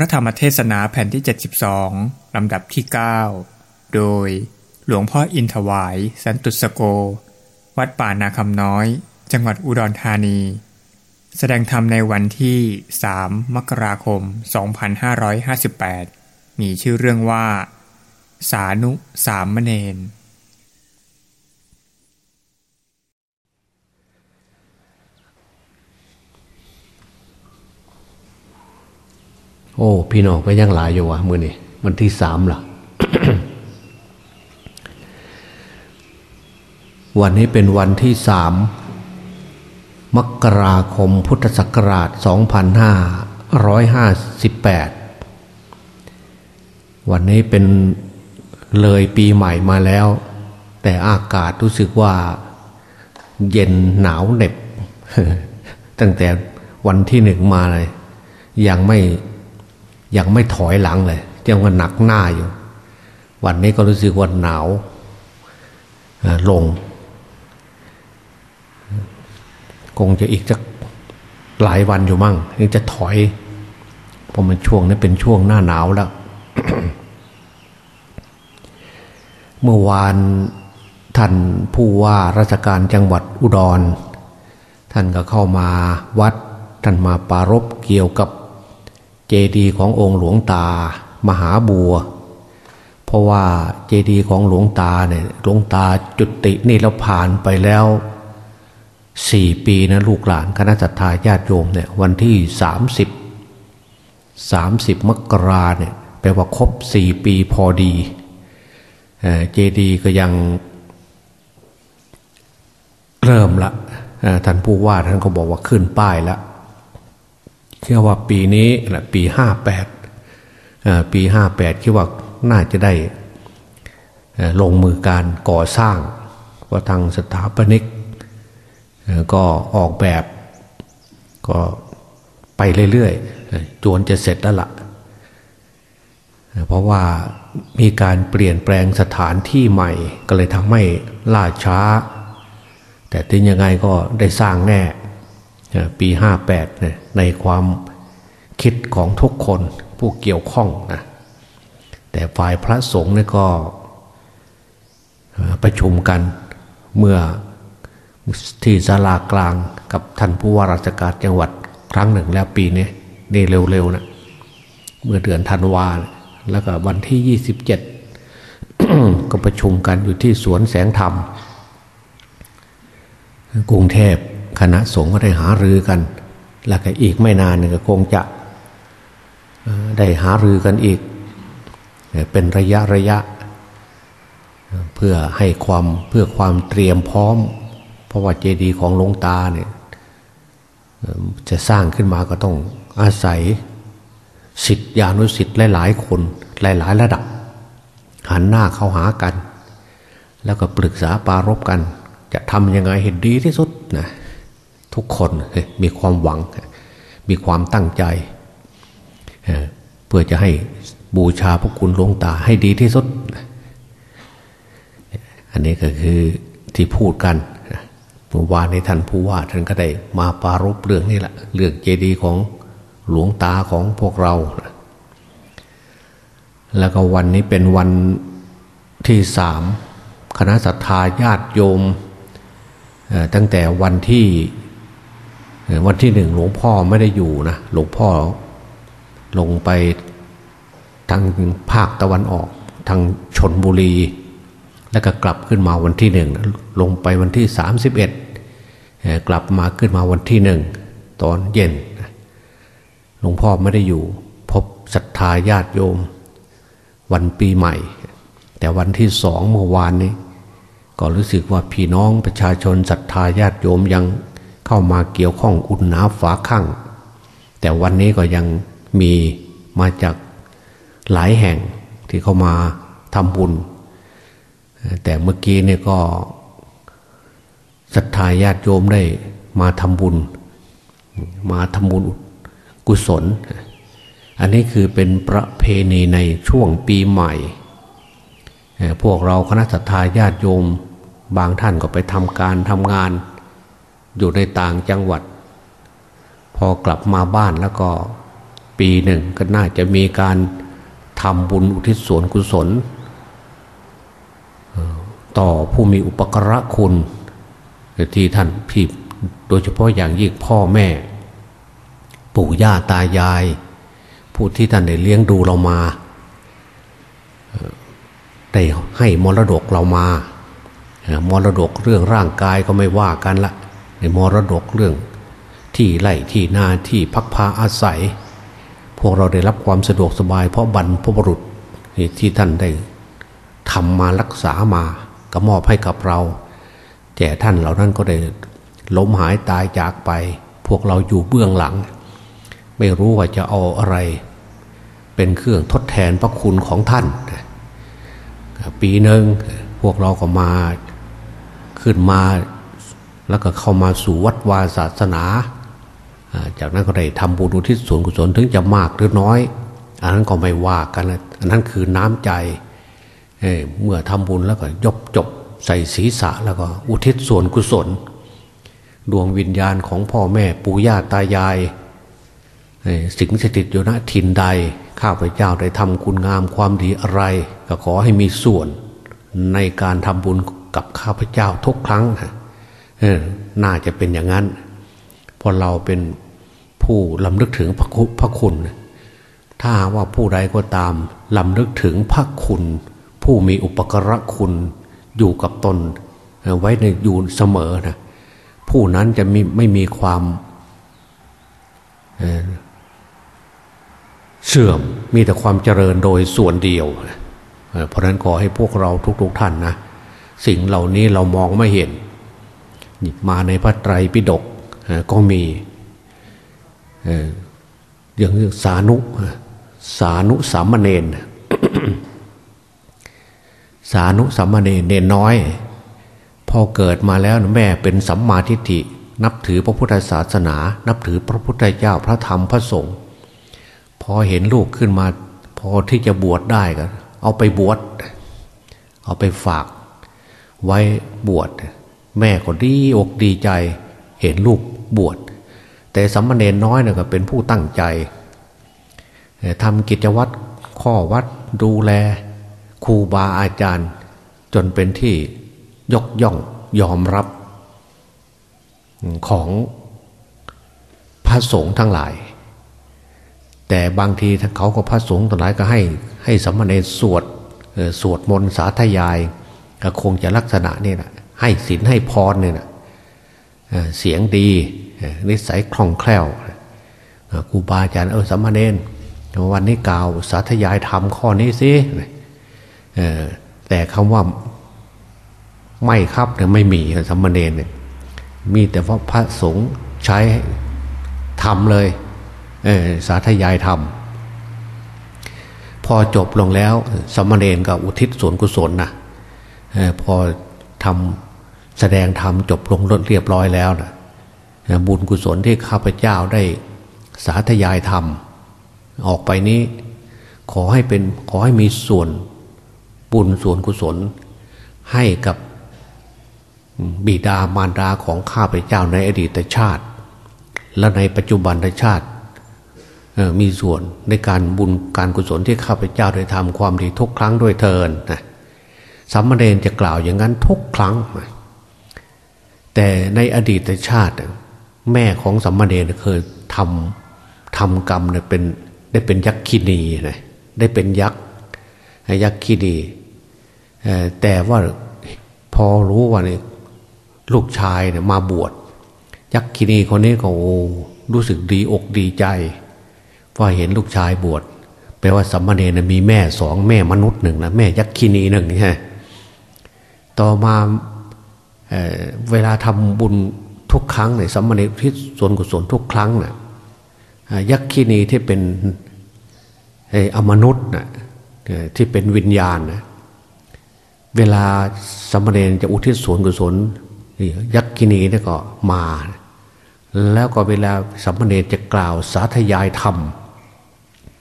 ระธรรมเทศนาแผ่นที่ 72 ลำดับที่ 9 โดยหลวงพ่ออินถวาย สันตุสโก วัดป่านาคำน้อย จังหวัดอุดรธานี แสดงธรรมในวันที่ 3 มกราคม 2558 มีชื่อเรื่องว่า สานุสามเณร โอ้ พี่น้องก็ยังหลายอยู่วะมือนี่วันที่สามล่ะ วันนี้เป็นวันที่สามมกราคมพุทธศักราช 2558 วันนี้เป็นเลยปีใหม่มาแล้ว แต่อากาศรู้สึกว่าเย็นหนาวเหน็บ ตั้งแต่วันที่หนึ่งมาเลย ยังไม่ ยังไม่ถอยหลังเลยยังว่าหนักหน้าอยู่ วันนี้ก็รู้สึกว่าหนาวลง คงจะอีกจะหลายวันอยู่มั่งยังจะถอยเพราะมันช่วงนี้เป็นช่วงหน้าหนาวแล้ว เมื่อวานท่านผู้ว่าราชการจังหวัดอุดร ท่านก็เข้ามาวัด ท่านมาปารบเกี่ยวกับ เจดีย์ขององค์หลวงตา มหาบัว เพราะว่าเจดีย์ของหลวงตาเนี่ยหลวงตาจุตินี่เราผ่านไปแล้วสี่ปีนะลูกหลานคณะสัตยาญาติโยมเนี่ยวันที่สามสิบสามสิบมกราเนี่ยแปลว่าครบสี่ปีพอดีเจดีย์ก็ยังเริ่มละท่านผู้ว่าท่านก็บอกว่าขึ้นป้ายแล้ว เชื่อว่าปีนี้แหละปีห้าแปดปีห้าแปดคิดว่าน่าจะได้ลงมือการก่อสร้างว่าทางสถาปนิกก็ออกแบบก็ไปเรื่อยๆจวนจะเสร็จแล้วละ่ะเพราะว่ามีการเปลี่ยนแปลงสถานที่ใหม่ ก็เลยทำให้ล่าช้า แต่ถึงยังไงก็ได้สร้างแน่ ปีห้าแปดในความคิดของทุกคนผู้เกี่ยวข้องนะแต่ฝ่ายพระสงฆ์นี่ก็ประชุมกันเมื่อที่ศาลากลางกับท่านผู้ว่าราชการจังหวัดครั้งหนึ่งแล้วปีนี้นี่เร็วๆนะเมื่อเดือนธันวาแล้วก็วันที่ยี่สิบเจ็ดก็ประชุมกันอยู่ที่สวนแสงธรรม กรุงเทพ คณะสงฆ์ก็ได้หารือกัน แล้วก็อีกไม่นานก็คงจะได้หารือกันอีก เป็นระยะระยะ เพื่อให้ความเพื่อความเตรียมพร้อม เพราะว่าเจดีย์ของหลวงตาเนี่ยจะสร้างขึ้นมาก็ต้องอาศัยสิทธิานุสิทธิ์หลายๆคนหลายๆ ระดับ หันหน้าเข้าหากัน แล้วก็ปรึกษาปารบกัน จะทำยังไงเห็นดีที่สุดนะ ทุกคนมีความหวัง มีความตั้งใจ เพื่อจะให้บูชาพระคุณหลวงตาให้ดีที่สุด อันนี้ก็คือที่พูดกันเมื่อวานในท่านผู้ว่าท่านก็ได้มาปารบเรื่องนี้แหละเรื่องเจดีย์ของหลวงตาของพวกเรา แล้วก็วันนี้เป็นวันที่สามคณะสัตยาญาติโยมตั้งแต่วันที่ วันที่หนึ่งหลวงพ่อไม่ได้อยู่นะหลวงพ่อลงไปทางภาคตะวันออก ทางชนบุรี แล้วก็กลับขึ้นมาวันที่หนึ่งลงไปวันที่สามสิบเอ็ดกลับมาขึ้นมาวันที่หนึ่งตอนเย็นหลวงพ่อไม่ได้อยู่ พบศรัทธาญาติโยม วันปีใหม่ แต่วันที่สองเมื่อวานนี้ ก็รู้สึกว่าพี่น้องประชาชนศรัทธาญาติโยมยัง เข้ามาเกี่ยวข้องอุ่นหนาฝาข้างแต่วันนี้ก็ยังมีมาจากหลายแห่งที่เข้ามาทำบุญ แต่เมื่อกี้เนี่ยก็ศรัทธาญาติโยมได้มาทำบุญ มาทำบุญกุศล อันนี้คือเป็นประเพณีในช่วงปีใหม่ พวกเราคณะศรัทธาญาติโยม บางท่านก็ไปทำการทำงาน อยู่ในต่างจังหวัด พอกลับมาบ้านแล้วก็ปีหนึ่งก็น่าจะมีการทำบุญอุทิศส่วนกุศล ต่อผู้มีอุปกระคุณที่ท่านพี่โดยเฉพาะอย่างยิ่งพ่อแม่ ปู่ย่าตายาย ผู้ที่ท่านได้เลี้ยงดูเรามาได้ให้มรดกเรามามรดกเรื่องร่างกายก็ไม่ว่ากันละ ในมรดกเรื่อง ที่ไร่ที่นาที่พักพาอาศัย พวกเราได้รับความสะดวกสบาย เพราะบรรพบุรุษที่ท่านได้ทำมารักษามาก็มอบให้กับเรา แต่ท่านเหล่านั้นก็ได้ล้มหายตายจากไป พวกเราอยู่เบื้องหลัง ไม่รู้ว่าจะเอาอะไร เป็นเครื่องทดแทนพระคุณของท่าน ปีหนึ่งพวกเราก็มาขึ้นมา แล้วก็เข้ามาสู่วัดวาศาสนา จากนั้นก็ได้ทำบุญอุทิศส่วนกุศลถึงจะมากหรือน้อย อันนั้นก็ไม่ว่ากันอันนั้นคือน้ำใจเเมื่อทำบุญแล้วก็ยบจบใส่ศีรษะแล้วก็อุทิศส่วนกุศล ดวงวิญญาณของพ่อแม่ปู่ย่าตายายสิงสถิตอยู่ณถิ่นใด ข้าพเจ้าได้ทำคุณงามความดีอะไร ก็ขอให้มีส่วนในการทำบุญกับข้าพเจ้าทุกครั้งน่ น่าจะเป็นอย่างนั้น พอเราเป็นผู้ลำลึกถึงพระพระคุณ ถ้าว่าผู้ใดก็ตามลำลึกถึงพระคุณ ผู้มีอุปกรณคุณอยู่กับตน ไว้ในอยู่เสมอนะผู้นั้นจะไม่ไม่มีความเสื่อมมีแต่ความเจริญโดยส่วนเดียว เพราะนั้นขอให้พวกเราทุกๆทท่านนะ สิ่งเหล่านี้เรามองไม่เห็น มาในพระไตรปิฎกก็มีอย่างสานุสานุสามเณรสานุสามเณรเนนน้อย พอเกิดมาแล้วแม่เป็นสัมมาทิฏฐิ นับถือพระพุทธศาสนา นับถือพระพุทธเจ้าพระธรรมพระสงฆ์พอเห็นลูกขึ้นมา พอที่จะบวชได้ก็เอาไปบวชเอาไปฝาก ไว้บวช แม่ก็ดีอกดีใจ เห็นลูกบวช แต่สัมมาเนนน้อยเนี่ยก็เป็นผู้ตั้งใจทำกิจวัตรข้อวัดดูแลครูบาอาจารย์ จนเป็นที่ยกย่องยอมรับของพระสงฆ์ทั้งหลาย แต่บางทีเขาก็พระสงฆ์ทั้งหลายก็ให้ให้สัมมาเนรสวดสวดมนต์สาธยายก็คงจะลักษณะนี่แหละ ให้ศีลให้พรเนี่ยนะเสียงดีนิสัยคล่องแคล่วครูบาอาจารย์เออสัมมาเนนวันนี้กล่าวสาธยายธรรมข้อนี้สิแต่คำว่าไม่ครับเนี่ยไม่มีสัมมาเนนเนี่ยมีแต่ว่าพระสงฆ์ใช้ทำเลยสาธยายธรรมพอจบลงแล้วสัมมาเนนกับอุทิศส่วนกุศลนะพอทำ แสดงธรรมจบลงลดเรียบร้อยแล้วนะบุญกุศลที่ข้าพเจ้าได้สาธยายธรรม ออกไปนี้ขอให้เป็นขอให้มีส่วนบุญส่วนกุศล ให้กับบิดามารดาของข้าพเจ้าในอดีตชาติ และในปัจจุบันชาติมีส่วนในการบุญการกุศลที่ข้าพเจ้าได้ทำความดีทุกครั้งด้วยเทินนะสัมมาเนจะกล่าวอย่างนั้นทุกครั้ง แต่ในอดีตชาติ แม่ของสัมมาเนรเคยทำทำกรรมเนี่ยเป็นได้เป็นยักษ์คีนีนะได้เป็นยักษ์ยักษ์คีนีแต่ว่าพอรู้ว่าเนี่ยลูกชายเนี่ยมาบวชยักษ์คีนีคนนี้ก็รู้สึกดีอกดีใจว่าเห็นลูกชายบวชแปลว่าสัมมาเนรมีแม่สองแม่มนุษย์หนึ่งนะแม่ยักษ์คีนีหนึ่งใช่ต่อมา เเวลาทำบุญทุกครั้งเนี่ยสัมมาเนทิศส่วนกุศลทุกครั้งนะ่ะยักษ์ขีนีที่เป็นอมนุษย์นะที่เป็นวิญญาณนะเวลาสัมมาจะอุทิศส่วนกุศลยักษ์ขีนีนี่ก็มา แล้วก็เวลาสัมมาจะกล่าวสาธยายธรรม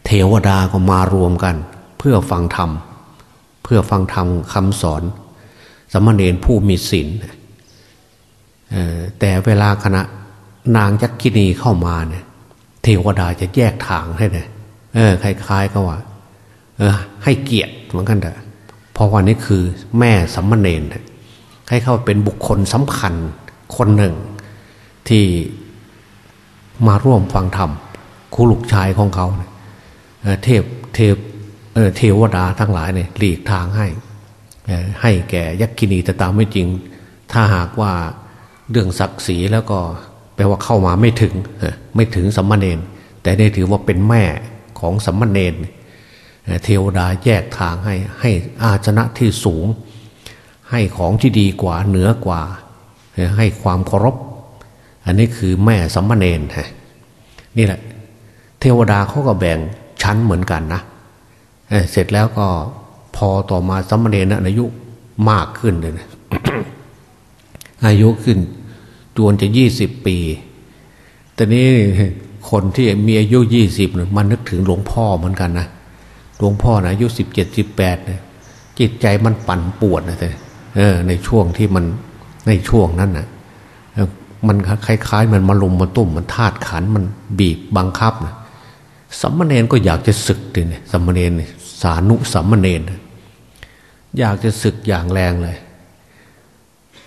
เทวดาก็มารวมกัน เพื่อฟังธรรม เพื่อฟังธรรมคำสอน สมณเณรผู้มีศีล แต่เวลาคณะนางยักษินีเข้ามาเนี่ย เทวดาจะแยกทางให้เลยเออคล้ายๆก็ว่า เออ ให้เกียรติเหมือนกันเถอะเพราะว่านี่คือแม่สัมมาเนนให้เข้าเป็นบุคคลสำคัญคนหนึ่ง ที่มาร่วมฟังธรรมคู่ลูกชายของเขาเทพเทพเทวดาทั้งหลายเนี่ยหลีกทางให้ให้แก่ยักษินีแต่ตามไม่จริง ถ้าหากว่า เรื่องศักดิ์ศรีแล้วก็แปลว่าเข้ามาไม่ถึงไม่ถึงสัมมาเนนแต่ได้ถือว่าเป็นแม่ของสัมมาเนนเทวดาแยกทางให้ให้อาชนะที่สูง ให้ของที่ดีกว่าเหนือกว่า ให้ความเคารพ อันนี้คือแม่สัมมาเนนนี่แหละ เทวดาเขาก็แบ่งชั้นเหมือนกันนะเสร็จแล้วก็พอต่อมาสัมมาเนนอายุมากขึ้นเลยนะอายุขึ้น จวนจะยี่สิบปี แต่นี้คนที่มีอายุยี่สิบมันนึกถึงหลวงพ่อเหมือนกันนะหลวงพ่อนะอายุสิบเจ็ดสิบแปดเนี่ยจิตใจมันปั่นปวดนะแต่เออ ในช่วงที่มันในช่วงนั้นนะมันคล้ายๆ มันมาลุมมาตุ่มมันธาตุขันมันบีบบังคับนะสัมมาเนนก็อยากจะศึกดิเนี่ยสัมมาเนนสานุสัมมาเนนอยากจะศึกอย่างแรงเลย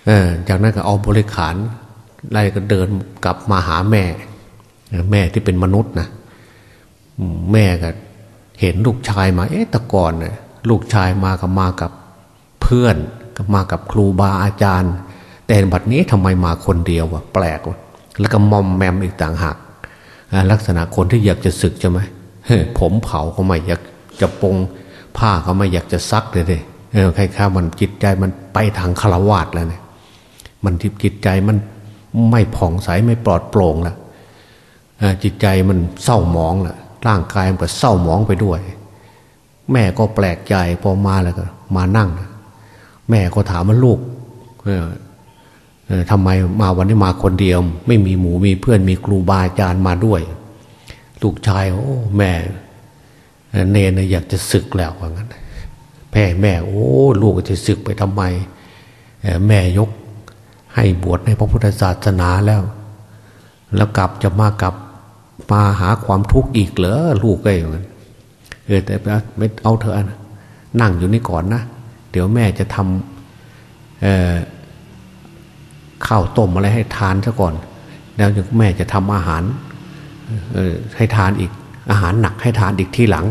เออจากนั้นก็เอาบริขาร ไล่ก็เดินกลับมาหาแม่ แม่ที่เป็นมนุษย์นะแม่ก็เห็นลูกชายมา เอ๊ะแต่ก่อนเนี่ยลูกชายมากับมากับเพื่อนกับมากับครูบาอาจารย์ แต่บัดนี้ทำไมมาคนเดียววะแปลกวะแล้วก็มอมแมมอีกต่างหากลักษณะคนที่อยากจะศึกใช่ไหมผมเผาเขาไม่อยากจะปงผ้าเขาไม่อยากจะซักเลยเลยเออใครข้ามันจิตใจมันไปทางคารวาสแล้วเนี่ยมันทิพจิตใจมัน ไม่ผ่องใสไม่ปลอดโปร่งละจิตใจมันเศร้าหมองละร่างกายมันก็เศร้าหมองไปด้วย แม่ก็แปลกใจพอมาแล้วก็ มานั่ง แม่ก็ถามว่าลูกทำไมมาวันนี้มาคนเดียว ไม่มีหมูมีเพื่อนมีครูบาอาจารย์มาด้วยลูกชายโอ้แม่เนนอยากจะศึกแล้วว่างั้นแม่แม่ โอ้ ลูกจะศึกไปทำไม แม่ยก ให้บวชในพระพุทธศาสนาแล้ว แล้วกลับจะมากลับมาหาความทุกข์อีกเหรอลูกก็อย่างนั้นเออแต่ไม่เอาเถอะนั่งอยู่นี่ก่อนนะ เดี๋ยวแม่จะทำข้าวต้มอะไรให้ทานซะก่อน แล้วแม่จะทำอาหารให้ทานอีก อาหารหนักให้ทานอีกที่หลัง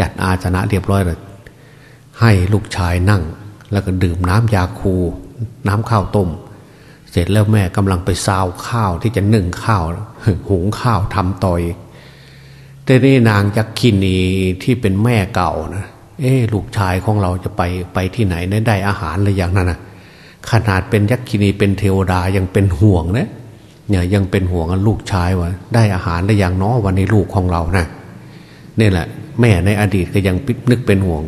จัดอาชนะเรียบร้อยเลยให้ลูกชายนั่ง แล้วก็ดื่มน้ำยาคู น้ำข้าวต้ม เสร็จแล้วแม่กำลังไปซาวข้าวที่จะนึ่งข้าวหุงข้าวทำต่อยแต่นี่นางจักขินีที่เป็นแม่เก่านะเอ๊ลูกชายของเราจะไปไปที่ไหนได้อาหารอะไรอย่างนั้นนะขนาดเป็นยักษินีเป็นเทวดายังเป็นห่วงนะเนี่ยยังเป็นห่วงลูกชายว่าได้อาหารได้อย่างน้อวันนี้ลูกของเรานะนี่แหละ แม่ในอดีตก็ยังนึกเป็นห่วง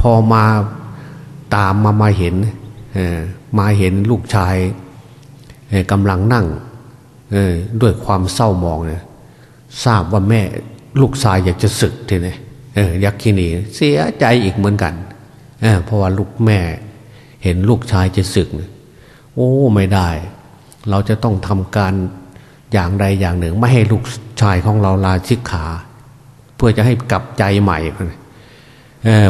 พอมาตามมามาเห็น มาเห็นลูกชายกำลังนั่งด้วยความเศร้ามองเนี่ยทราบว่าแม่ลูกชายอยากจะศึกทีนี้ยักษ์ขีนีเสียใจอีกเหมือนกันเเพราะว่าลูกแม่ เห็นลูกชายจะศึก โอ้ไม่ได้ เราจะต้องทำการอย่างใดอย่างหนึ่ง ไม่ให้ลูกชายของเราลาชิกขา เพื่อจะให้กลับใจใหม่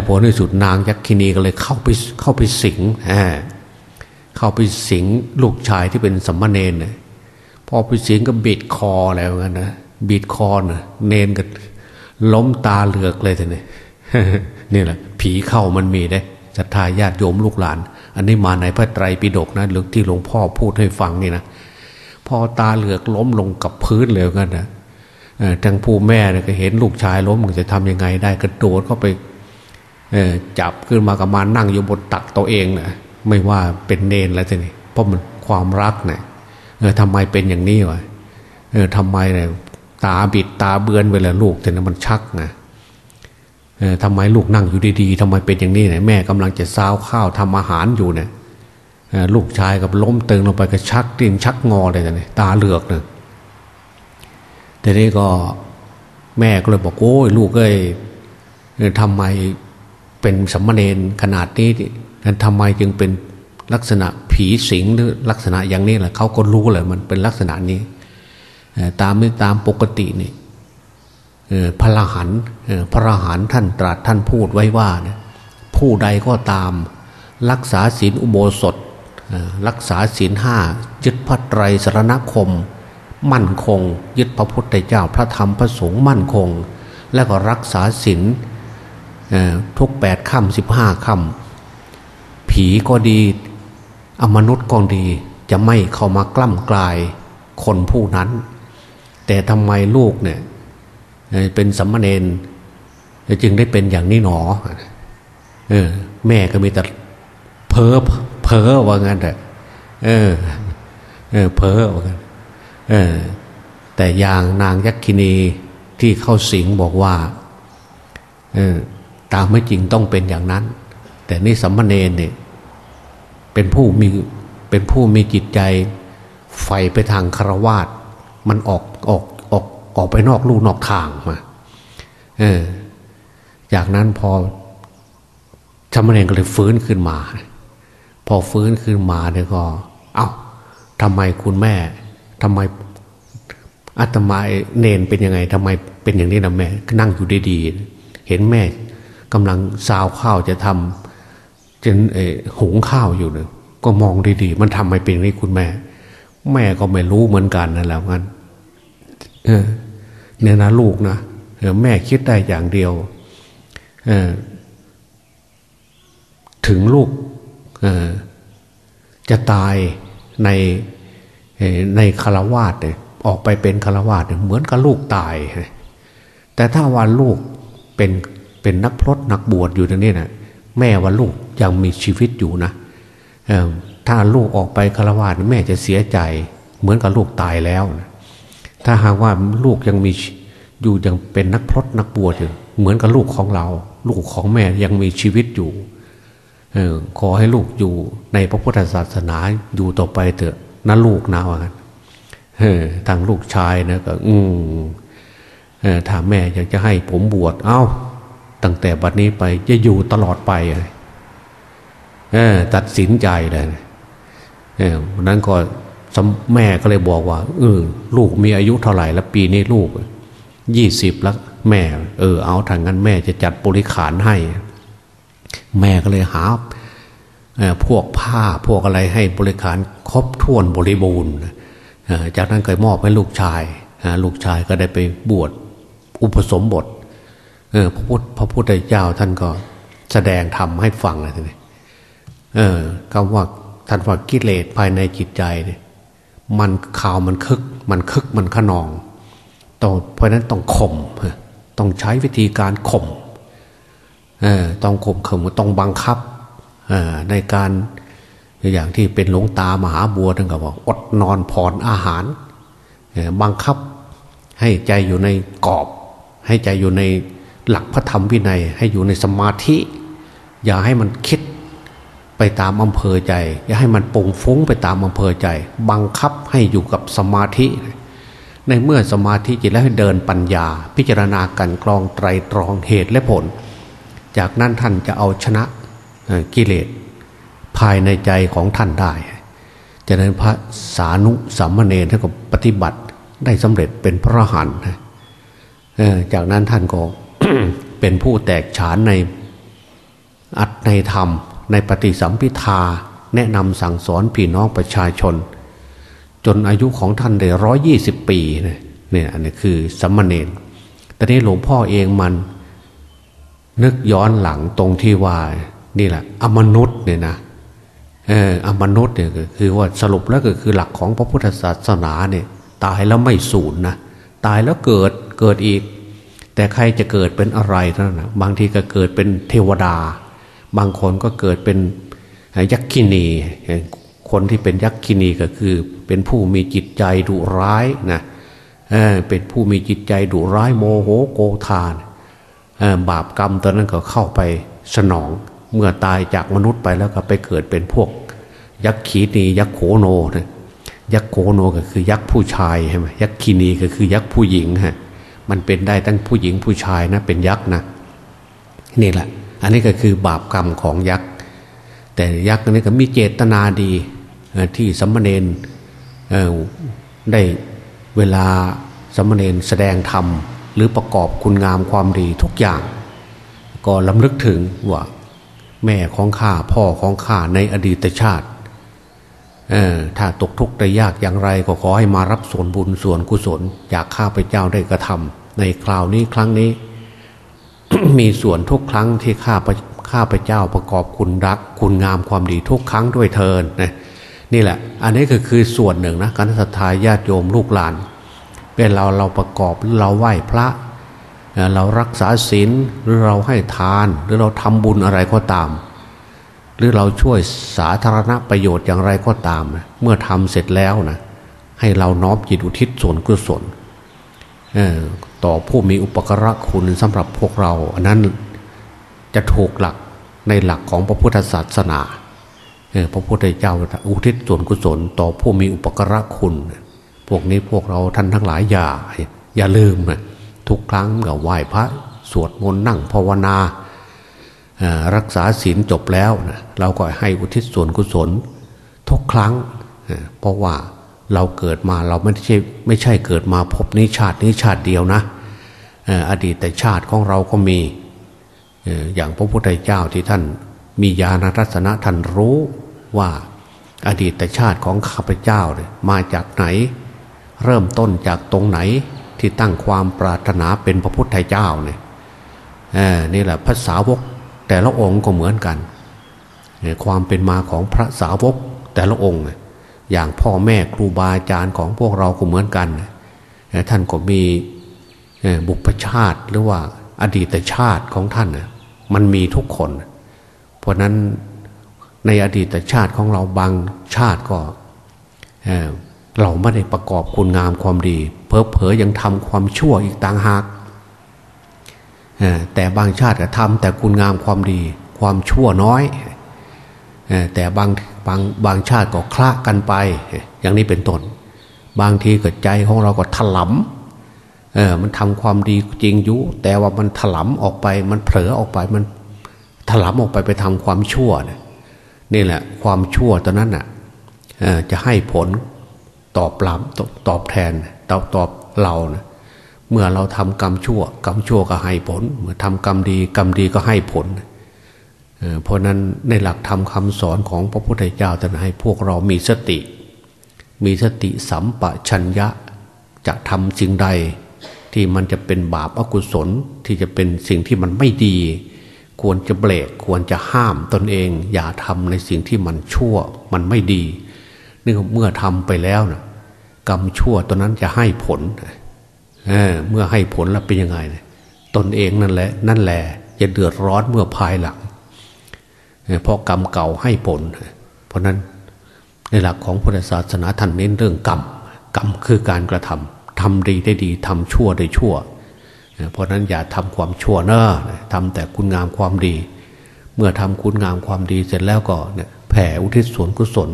ผลในสุดนางยักษินีก็เลยเข้าไปเข้าไปสิง เข้าไปสิงลูกชายที่เป็นสัมมาเนนเนี่ยพอไปสิงก็บิดคอแล้วกันนะบิดคอนะเนนก็ล้มตาเหลือกเลยทีนี้นี่แหละ ผีเข้ามันมีได้ศรัทธาญาติโยมลูกหลาน อันนี้มาในพระไตรปิฎกนะหรือที่หลวงพ่อพูดให้ฟังนี่นะพอตาเหลือกล้มลงกับพื้นเลยกันนะทางผู้แม่เนี่ยก็เห็นลูกชายล้มจะทำยังไงได้กระโดดเข้าไปจับขึ้นมากับมานั่งอยู่บนตักตัวเองนะ ไม่ว่าเป็นเนนแล้วทีนี้เพราะมันความรักเนะเออทำไมเป็นอย่างนี้วะเออทำไมเนี่ยตาบิดตาเบือนเวลาลูกแต่นั้นมันชักนะเออทำไมลูกนั่งอยู่ดีๆทำไมเป็นอย่างนี้เนี่ยแม่กำลังจะซาวข้าวทำอาหารอยู่เนี่ยลูกชายกับล้มตึงลงไปก็ชักดิ้นชักงอเลยแต่นี่ตาเหลือกเนี่ยแต่นี้ก็แม่ก็เลยบอกโอ้ยลูกเอ้ยทำไมเป็นสัมมาเนนขนาดนี้ นั้นทำไมจึงเป็นลักษณะผีสิงหรือลักษณะอย่างนี้แหละเขาก็รู้เลยมันเป็นลักษณะนี้ตามไม่ตามปกตินี่พระรหันพระหันท่านตรัสท่านพูดไว้ว่านะผู้ใดก็ตามรักษาศีลอุโบสถ รักษาศีลห้ายึดพระไตรสรณคม มั่นคง ยึดพระพุทธเจ้าพระธรรมพระสงฆ์มั่นคง แล้วก็รักษาศีลทุกแปดค่ำสิบห้าค่ำ ผีก็ดี อมนุษย์ก็ดี จะไม่เข้ามากล้ำกลายคนผู้นั้น แต่ทำไมลูกเนี่ยเป็นสัมมาเนนจึงได้เป็นอย่างนี้หนอเออ แม่ก็มีแต่เพ้อเพ้อว่างั้นแต่เออ เออเพ้อว่างั้นเออ แต่อย่างนางยักษินีที่เข้าสิงบอกว่า เออ ตามไม่จริงต้องเป็นอย่างนั้น แต่นี่สัมมาเนนเนี่ยเป็นผู้มีเป็นผู้มีจิตใจไฟไปทางคารวาสมันออกออกออกออกไปนอกลู่นอกทางมาเออจากนั้นพอชามมาเณรก็เลยฟื้นขึ้นมา พอฟื้นขึ้นมาเนี่ยก็ เอา้าทำไมคุณแม่ทำไมอาตมาเนนเป็นยังไงทำไมเป็นอย่างนี้นะแม่นั่งอยู่ดีๆเห็นแม่กำลังซาวข้าวจะทำ จนหุงข้าวอยู่เนี่ยก็มองดีๆ มันทำไมเป็นนี้คุณแม่ แม่ก็ไม่รู้เหมือนกันนั่นแหละงั้นเนี่ยนะลูกนะแม่คิดได้อย่างเดียวเอถึงลูกจะตายในในคารวาสเนี่ยออกไปเป็นคารวาสเหมือนกับลูกตาย แต่ถ้าว่าลูกเป็นเป็นนักพรตนักบวชอยู่ตรงนี้นะแม่ว่าลูก ยังมีชีวิตอยู่นะถ้าลูกออกไปคารวาสแม่จะเสียใจ เหมือนกับลูกตายแล้วนะถ้าหากว่าลูกยังมีอยู่ยังเป็นนักพรตนักบวชอยู่เหมือนกับลูกของเรา ลูกของแม่ยังมีชีวิตอยู่ออขอให้ลูกอยู่ในพระพุทธศาสนาอยู่ต่อไปเถอะนะลูกนะว่างั้นทางลูกชายนะก็ อืมถ้าแม่อยากจะให้ผมบวชเอา้า ตั้งแต่บัดนี้ไปจะอยู่ตลอดไปเออ ตัดสินใจเลยเออนั้นก็แม่ก็เลยบอกว่าเออลูกมีอายุเท่าไหร่แล้วปีนี้ลูกยี่สิบแล้วแม่ เออเอาทางนั้นแม่จะจัดบริขารให้ แม่ก็เลยหาพวกผ้าพวกอะไรให้บริการครบถ้วนบริบูรณ์จากนั้นก็มอบให้ลูกชาย ลูกชายก็ได้ไปบวชอุปสมบทพระพุทธพระพุทธเจ้าท่านก็แสดงธรรมให้ฟังเลยทีนี้ คำว่าท่านว่ากิเลสภายในจิตใจเนี่ยมันข่าวมันคึก มันคึกมันขนองต้องเพราะนั้นต้องข่มต้องใช้วิธีการข่มต้องข่มขืนต้องบังคับในการอย่างที่เป็นหลวงตามหาบัวท่านก็บอกอดนอนผ่อนอาหารบังคับให้ใจอยู่ในกรอบ ให้ใจอยู่ในหลักพระธรรมวินัย ให้อยู่ในสมาธิ อย่าให้มันคิด ไปตามอำเภอใจ อย่าให้มันปุงฟุ้งไปตามอำเภอใจ บังคับให้อยู่กับสมาธิ ในเมื่อสมาธิจิตแล้วให้เดินปัญญา พิจารณากันกรองไตรตรองเหตุและผล จากนั้นท่านจะเอาชนะกิเลสภายในใจของท่านได้จากนั้นพระสานุสัมมเนรท่านก็ปฏิบัติได้สำเร็จเป็นพระหันจากนั้นท่านก็เป็นผู้แตกฉานในอัตในธรรม ในปฏิสัมพิทาแนะนำสั่งสอนพี่น้องประชาชน จนอายุของท่านได้ร้อยยี่สิบปีเนี่ยอันนี้คือสัมมเนรแต่นี้หลวงพ่อเองมัน นึกย้อนหลังตรงที่ว่านี่แหละ อมนุษย์เนี่ยนะเอออมนุษย์เนี่ยคือว่าสรุปแล้วก็คือหลักของพระพุทธศาสนาเนี่ยตายแล้วไม่สูญนะตายแล้วเกิดเกิดอีก แต่ใครจะเกิดเป็นอะไรเท่านั้นบางทีก็เกิดเป็นเทวดา บางคนก็เกิดเป็นยักษินีคนที่เป็นยักษินีก็คือ เป็นผู้มีจิตใจดุร้ายนะเเป็นผู้มีจิตใจดุร้ายโมโหโกธานบาปกรรมตอนนั้นก็เข้าไปสนองเมื่อตายจากมนุษย์ไปแล้วก็ไปเกิดเป็นพวก ยักษ์ขีนียักษ์โขโนนะยักษ์โขโนก็คือยักษ์ผู้ชายใช่ไหมยักษ์ขีนีก็คือยักษ์ผู้หญิงฮะมันเป็นได้ทั้งผู้หญิงผู้ชายนะเป็นยักษ์นะนี่แหละ อันนี้ก็คือบาปกรรมของยักษ์ แต่ยักษ์นี้ก็มีเจตนาดีที่สัมมาเนนได้เวลาสัมเณรแสดงธรรม หรือประกอบคุณงามความดีทุกอย่าง ก็ลำลึกถึงว่าแม่ของข้าพ่อของข้าในอดีตชาติถ้าตกทุกข์ได้ยากอย่างไรก็ขอให้มารับส่วนบุญส่วนกุศลจากข้าพเจ้าได้กระทำในคราวนี้ครั้งนี้ มีส่วนทุกครั้งที่ข้าข้าพเจ้าประกอบคุณรัก คุณงามความดีทุกครั้งด้วยเทินนะนี่แหละ อันนี้ก็คือส่วนหนึ่งนะการศรัทธาญาติโยมลูกหลานเป็นเราเราประกอบเราไหว้พระ เรารักษาศีลหรือเราให้ทาน หรือเราทำบุญอะไรก็ตาม หรือเราช่วยสาธารณประโยชน์อย่างไรก็ตาม เมื่อทำเสร็จแล้วนะให้เราน้อมจิตอุทิศส่วนกุศล ต่อผู้มีอุปกระคุณสำหรับพวกเรา อันนั้นจะถูกหลักในหลักของพระพุทธศาสนาพระพุทธเจ้าอุทิศส่วนกุศล ต่อผู้มีอุปกระคุณ พวกนี้พวกเราท่านทั้งหลายอย่า อย่าลืมนะทุกครั้งเมื่อไหว้พระสวดมนต์นั่งภาวนารักษาศีลจบแล้วนะเราก็ให้อุทิศส่วนกุศล ทุกครั้งเพราะว่า เราเกิดมาเราไม่ใช่ไม่ใช่เกิดมาพบนิชาตินิชาติเดียวนะอดีตแต่ชาติของเราก็มีอย่างพระพุทธเจ้าที่ท่านมีญาณทัศนะท่านรู้ว่าอดีตชาติของข้าพเจ้าเนี่ยมาจากไหน เริ่มต้นจากตรงไหนที่ตั้งความปรารถนาเป็นพระพุทธเจ้าเนี่ยนี่แหละภาษาวกแต่ละองค์ก็เหมือนกัน ความเป็นมาของพระสาวกแต่ละองค์ อย่างพ่อแม่ครูบาอาจารย์ของพวกเราก็เหมือนกัน ท่านก็มีบุพชาติหรือว่าอดีตชาติของท่านมันมีทุกคน เพราะนั้นในอดีตชาติของเราบางชาติก็เราไม่ได้ประกอบคุณงามความดี เพอเพอยังทำความชั่วอีกต่างหากแต่บางชาติก็ทำแต่คุณงามความดี ความชั่วน้อยแต่บาง บางบางชาติก็คละกันไป อย่างนี้เป็นต้นบางทีก็ใจของเราก็ถลำเออมันทำความดีจริงอยู่แต่ว่ามันถลำออกไป มันเผลอออกไปมันถลำออกไปไปทำความชั่วเนี่ยนี่แหละ ความชั่วตอนนั้นน่ะจะให้ผลตอบรับตอบแทนตอบตอบเรานะเมื่อเราทำกรรมชั่ว กรรมชั่วก็ให้ผล เมื่อทำกรรมดี กรรมดีก็ให้ผล เพราะนั้นในหลักธรรมคาสอนของพระพุทธเจ้าท่านให้พวกเรามีสติ มีสติสัมปชัญญะจะทำสิ่งใด ที่มันจะเป็นบาปอกุศลที่จะเป็นสิ่งที่มันไม่ดี ควรจะเบรกควรจะห้ามตนเอง อย่าทำในสิ่งที่มันชั่วมันไม่ดีนี่เมื่อทำไปแล้วนะกรรมชั่วตอนนั้นจะให้ผลเเมื่อให้ผลแล้วเป็นยังไงตนเองนั่นแหละ นั่นแหละจะเดือดร้อนเมื่อภายหลัง เพราะกรรมเก่าให้ผล เพราะนั้นในหลักของพุทธศาสนาท่านเน้นเรื่องกรรมกรรมคือการกระทำทำดีได้ดีทำชั่วได้ชั่ว เพราะนั้นอย่าทำความชั่วเนอะทำแต่คุณงามความดี เมื่อทำคุณงามความดีเสร็จแล้วก็แผ่อุทิศส่วนกุศล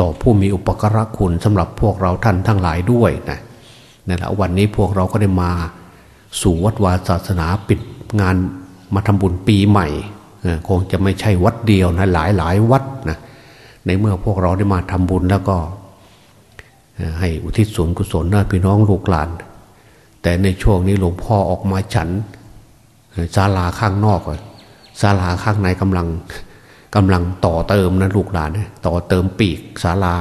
ต่อผู้มีอุปกรณคุณสำหรับพวกเราท่านทั้งหลายด้วยนะนั่นแหละวันนี้พวกเราก็ได้มา สู่วัดวาศาสนาปิดงานมาทำบุญปีใหม่ คงจะไม่ใช่วัดเดียวนะหลายหลายวัดนะในเมื่อพวกเราได้มาทำบุญแล้วก็ให้อุทิศส่วนกุศลนะพี่น้องลูกหลาน แต่ในช่วงนี้หลวงพ่อออกมาฉันศาลาข้างนอกศาลาข้างในกำลังกำลังต่อเติมนะลูกหลาน ต่อเติมปีกศาลา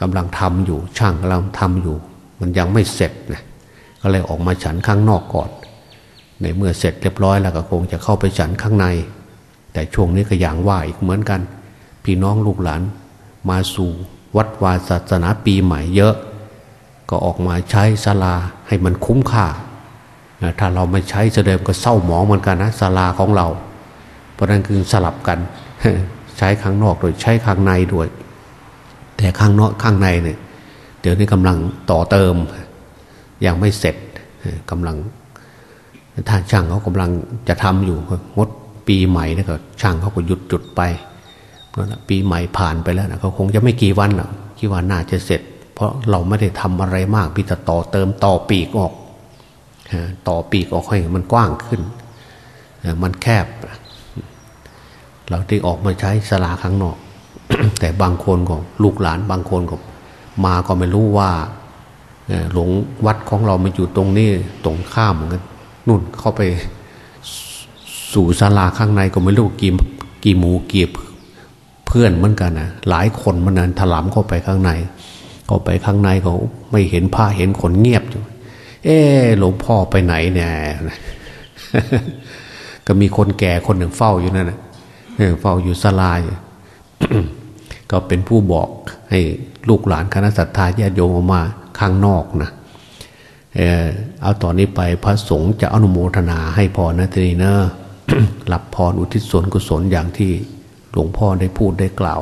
กำลังทำอยู่ช่างกำลังทำอยู่ มันยังไม่เสร็จนะก็เลยออกมาฉันข้างนอกก่อน ในเมื่อเสร็จเรียบร้อยแล้วก็คงจะเข้าไปฉันข้างใน แต่ช่วงนี้ก็อย่างว่าอีกเหมือนกัน พี่น้องลูกหลานมาสู่วัดวาศาสนาปีใหม่เยอะ ก็ออกมาใช้ศาลาให้มันคุ้มค่า ถ้าเราไม่ใช้แสดงก็เศร้าหมองเหมือนกันนะศาลาของเรา เพราะนั้นคือสลับกัน ใช้ข้างนอกโดยใช้ข้างในด้วย แต่ข้างนอกข้างในเนี่ยเดี๋ยวนี้กำลังต่อเติมยังไม่เสร็จกำลัง ท่าช่างเขากำลังจะทำอยู่งดปีใหม่นะก็ช่างเขาก็หยุดจุดไปปีใหม่ผ่านไปแล้วนะเขาคงจะไม่กี่วันหรอกคิดว่าน่าจะเสร็จ เพราะเราไม่ได้ทำอะไรมากพิจต่อเติมต่อปีกออกต่อปีกออกให้มันกว้างขึ้น มันแคบ เราได้ออกมาใช้สลาข้างนอก แต่บางคนก็ลูกหลานบางคนก็มาก็ไม่รู้ว่าหลวงวัดของเรามาอยู่ตรงนี้ตรงข้ามเหมือนกัน นู่นเข้าไปสู่ศาลาข้างในก็ไม่รู้กี่กี่หมูกี่เพื่อนเหมือนกันนะหลายคนมันนั้นถลำเข้าไปข้างในเข้าไปข้างในเขาไม่เห็นผ้าเห็นคนเงียบอยู่เออหลวงพ่อไปไหนเนี่ยก็มีคนแก่คนหนึ่งเฝ้าอยู่นั่นนะเฝ้าอยู่ศาลาก็เป็นผู้บอกให้ลูกหลานคณะสัตยาญาติโยมออกมาข้างนอกนะ เอาตอนนี้ไปพระสงฆ์จะอนุโมทนาให้พรนะทีนี้นะรับพรอุทิศส่วนกุศลอย่างที่หลวงพ่อได้พูดได้กล่าว